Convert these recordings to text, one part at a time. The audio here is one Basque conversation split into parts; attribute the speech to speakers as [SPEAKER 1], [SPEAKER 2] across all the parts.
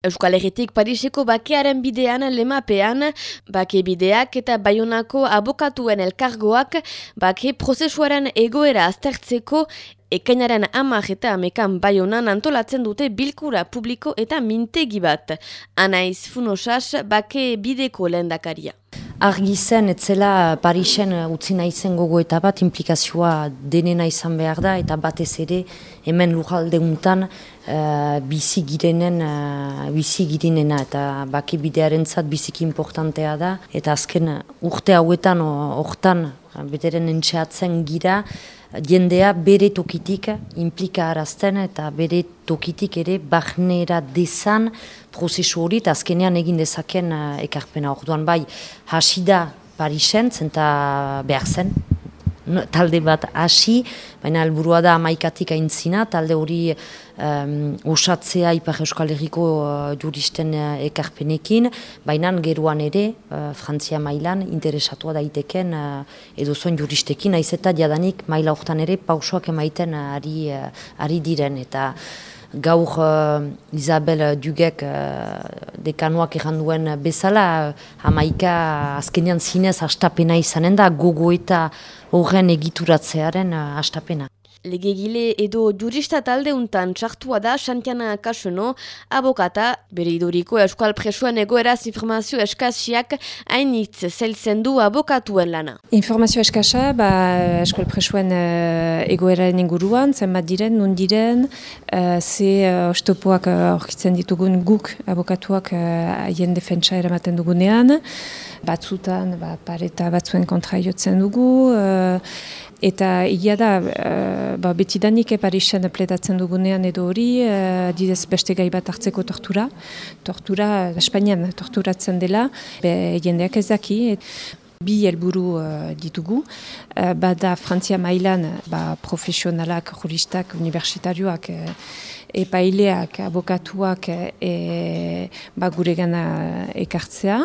[SPEAKER 1] Euskal Herritik Pariseko bakearen bidean lemapean, bake bideak eta baionako abokatuen elkargoak bake prozesuaren egoera aztertzeko ekainaren amak eta amekan baionan antolatzen dute bilkura publiko eta mintegi bat. Anaiz Funosas bake bideko lehendakaria.
[SPEAKER 2] Argi zen, etzela Parisen utzi nahi zen gogo eta bat implikazioa denena izan behar da eta batez ere hemen lujalde untan uh, bizi girenen, uh, bizi girinena eta baki bidearen zat biziki importantea da eta azken urte hauetan, hortan, beteren entxeatzen gira, jendea bere tokitik implika arazten eta bere tokitik ere bahnera dezan prozesu hori eta azkenean egin dezaken uh, ekarpena. Orduan bai hasi da Parisen zenta behar zen talde bat hasi, baina helburua da amaikatik aintzina, talde hori um, osatzea Ipar Euskal Herriko uh, juristen uh, ekarpenekin, baina geruan ere, uh, Frantzia mailan, interesatua daiteken uh, edo zuen juristekin, aiz eta jadanik maila horretan ere pausoak emaiten ari, uh, ari diren, eta gaur uh, Isabel Dugek uh, dekanuak erranduen bezala, uh, amaika azkenean zinez astapena izanen da, gogo eta horren egituratzearen uh, astapena.
[SPEAKER 1] Legegile edo jurista talde untan txartua da Santiana Kasuno, abokata, bere iduriko Euskal Presoen egoeraz informazio eskaziak hainitz zeltzen du abokatuen lana.
[SPEAKER 3] Informazio eskasa, ba, Euskal Presoen uh, egoeraren inguruan, zenbat diren, nun diren, uh, ze uh, ostopoak horkitzen uh, ditugun guk abokatuak haien uh, defentsa eramaten dugunean, batzutan, ba, pareta batzuen kontra jotzen dugu, Eta ia da, uh, ba, betidanik Parisen pledatzen dugunean edo hori, uh, didez beste gai bat hartzeko tortura. Tortura, Espainian torturatzen dela, be, jendeak ez daki. Bi helburu uh, ditugu, uh, bada Frantzia mailan ba, profesionalak, juristak, universitarioak, uh, epaileak, abokatuak e, ba, gure gana ekartzea.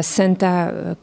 [SPEAKER 3] Zenta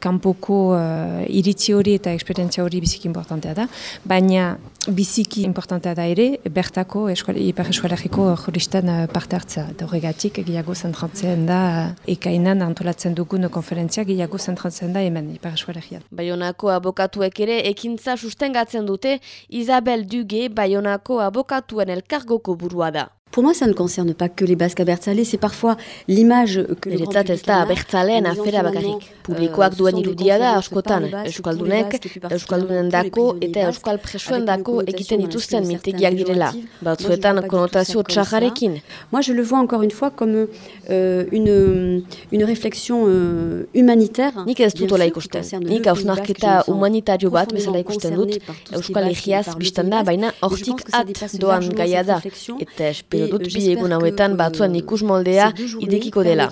[SPEAKER 3] kanpoko uh, iritzi hori eta esperientzia hori biziki importantea da, baina biziki importantea da ere, bertako Ipar Eskualariko juristan parte hartzea. Horregatik, gehiago zentratzen da, ekainan antolatzen dugun konferentzia, gehiago zentratzen da hemen Ipar Eskualarian.
[SPEAKER 1] Bayonako abokatuek ere ekintza sustengatzen dute Isabel Duge Bayonako abokatuen elkargoko burua da.
[SPEAKER 4] Pour moi, ça ne concerne pas que les Basques abertzale, c'est parfois l'image que le grand public
[SPEAKER 1] en a. abertzaleen afera bakarrik. Publikoak duen irudia da askotan, Euskaldunek, Euskaldunen dako eta Euskal Presoen dako egiten dituzten mintegiak direla. Batzuetan konotazio txajarekin.
[SPEAKER 4] Moi, je le vois encore une fois comme euh, une, une réflexion euh, humanitaire.
[SPEAKER 1] Nik ez dut ola ikusten. Nik hausnarketa humanitario bat bezala ikusten dut. Euskal Egiaz biztan da, baina hortik at doan gaia da. Eta dut bi egun hauetan batzuan ikus moldea idekiko dela.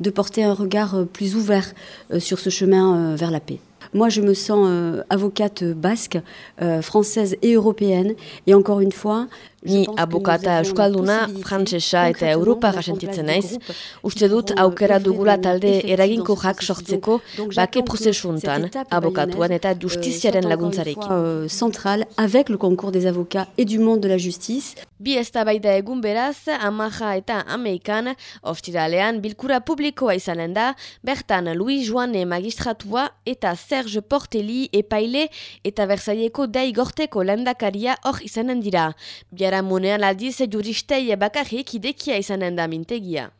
[SPEAKER 4] De porter un regard euh, plus ouvert euh, sur ce chemin euh, vers la paix. Moi, je me sens euh, avocate basque, euh, française et européenne. Et encore une fois,
[SPEAKER 1] Ni abokata euskalduna, frantsesa eta Europa sentitzen naiz, uste dut aukera dugula talde eraginko jak sortzeko bake prozesuntan, abokatuan eta justiziaren laguntzarekin.
[SPEAKER 4] Euh, central, avec le concours des avocats et du monde de la justice.
[SPEAKER 1] Bi ez baita egun beraz, amaja eta ameikan, ostiralean bilkura publikoa izanen da, bertan Louis Joane magistratua eta Serge Porteli epaile eta Versailleko daigorteko landakaria hor izanen dira. Biara Biharamunean aldiz juristei bakarrik idekia izanen da mintegia.